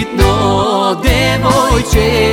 kitno devojče